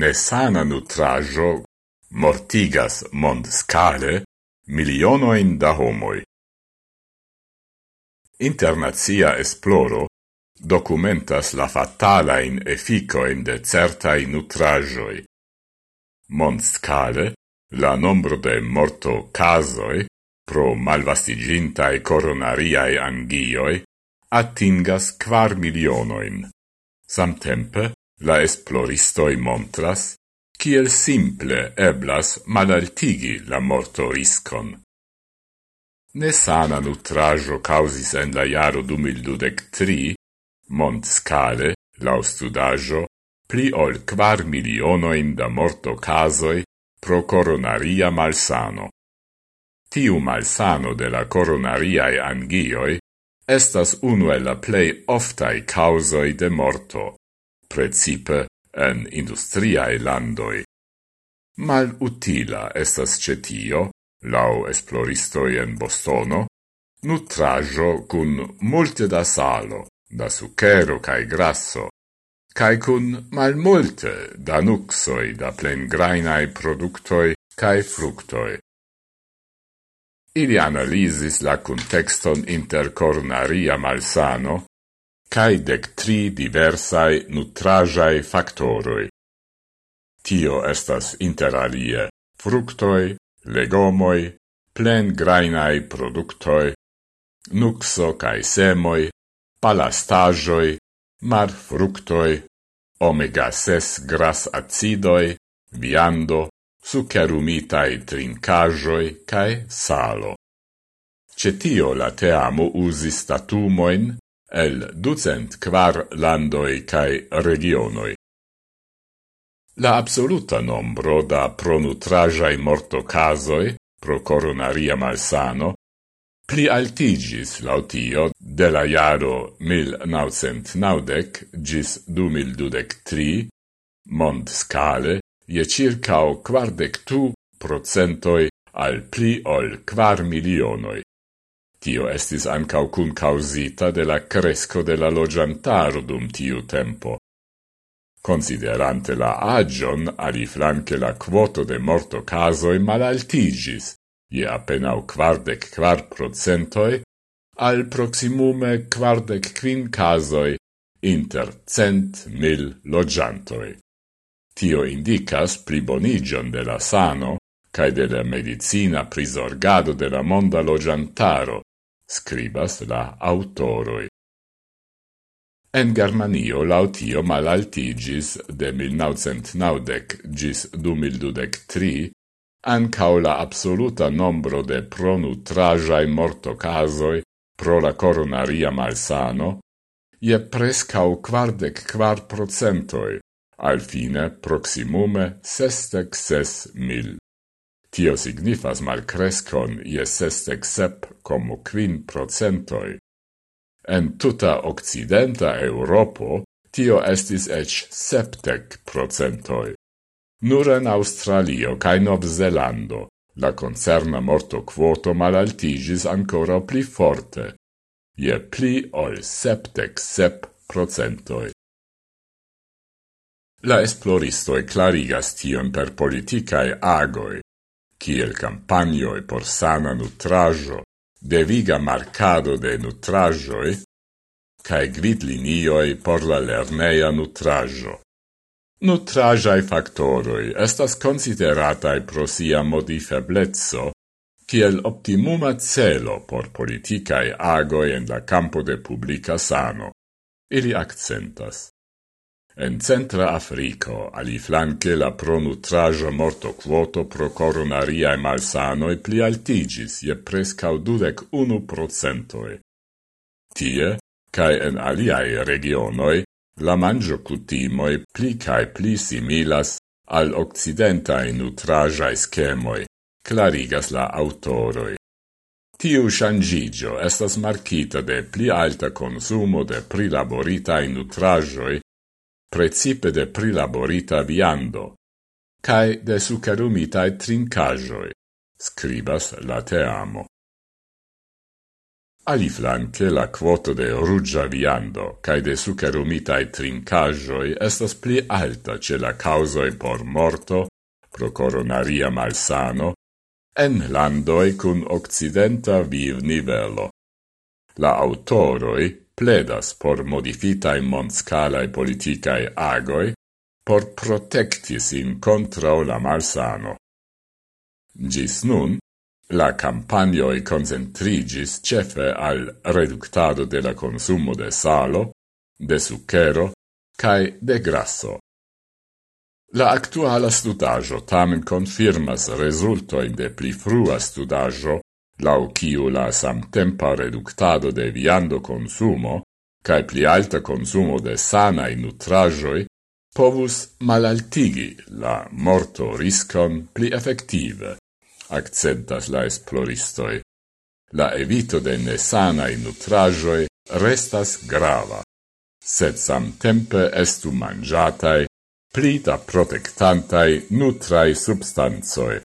nesana nutrajo mortigas mond scale milionoin da homoi. Internazia esploro documentas la fatalain efficoin de certai nutrajoi. Mond scale, la nombro de morto casoi pro malvastigintae coronariae angioi attingas quar milionoin. Samtempe, La esploristoi montras, kiel simple eblas malaltigi la morto riscon. Nesana nutrajo causis en la jaro 2023, mont scale, lau studajo, pli ol quar milionoin da morto casoi pro coronaria malsano. Tiu malsano de la coronariae angioi estas unu el la plei oftai causoi de morto precipe en industriae landoi. Mal utila estas cetio, lau esploristoi en Bostono, nutrajo cun multe da salo, da sucero cae grasso, cae cun mal multe da nuxoi da plen grainae productoi cae fructoi. Ili analisis la contexton inter coronaria malsano cae dec tri diversae nutrajae factoroi. Tio estas interalie fructoi, legomoi, plen grainai productoi, nuxo cae semoi, palastajoi, marfructoi, omega-6 gras acidoi, viando, sucerumitae trincajoi cae salo. Cetio la teamo usi statumoin el ducent quar landoi cae regionoi. La absoluta nombro da pronutragiai mortocasoi pro coronaria malsano pli altigis lautio de la jaro 1990 gis 2023 mond scale je circa o quardec tu procentoi al pli ol quar milionoi. Tio estis ancau cun causita de la cresco de la logiantaro dum tiu tempo. Considerante la agion, aliflanque la quoto de morto casoi malaltigis, ie apenau quardec quar procentoi, al proximume quardec quin casoi inter cent mil logiantoi. Tio indicas plibonigion de la sano, cae de la medicina prisorgado de la monda logiantaro, scribas la autoroi. En Germanio lautio malaltigis de 1990 gis 2023 ancao la absoluta nombro de pronutrajae mortocasoi pro la coronaria malsano, je prescau quardec quar procentoi, al fine proximume sestec ses mil. Tio signifas malcrescon je sestec sep como quin procentoi. En tuta occidenta Europo tio estis ec septec procentoi. Nur en Australio cae Nov Zelando la concerna morto quoto malaltigis ancora pli forte, je pli ol septec sep procentoi. La esploristoi clarigas tion per politicae agoi, kiel campagnoi por sana nutrajo, deviga marcado de nutrajoi, cae gvidlinioi por la lernea nutrajo. Nutrajai factoroi estas consideratai pro sia modifeblezzo, kiel optimuma celo por politicae agoi en la campo de publica sano. Ili accentas. En Centra Africo, ali flanque la pronutrajo morto quoto pro coronariae malsanoi pli altigis je prescau dudec unu procentoi. Tie, cae en aliae regionoi, la mangio cutimoi pli cae pli similas al occidentae nutrajae schemoi, clarigas la autoroi. Tiu shangigio estas markita de pli alta consumo de prilaboritae nutrajoi precipe de prilaborita viando, cae de sucarumitae trincajoi, scribas la teamo. Aliflanque la quoto de rugia viando cae de sucerumitae trincajoi estas pli alta ce la causoi por morto, pro coronaria malsano, en landoi cun occidenta viv nivelo. La autoroi pledas por modifitae monscalae politicae agoi por protectis in contra la malsano. Gis nun, la campagnoi concentrigis cefe al reductado de la consumo de salo, de succhero, cae de grasso. La actuala studajo tamen confirmas resultoin de pli frua studajo lau kiu la samtempa reductado de viando consumo cae pli alta consumo de sanae nutrajoi povus malaltigi la morto riscon pli effective, accentas la esploristoi. La evito de nesanai nutrajoi restas grava, sed samtempe estu mangiatai pli da protectantai nutrai substanzoi,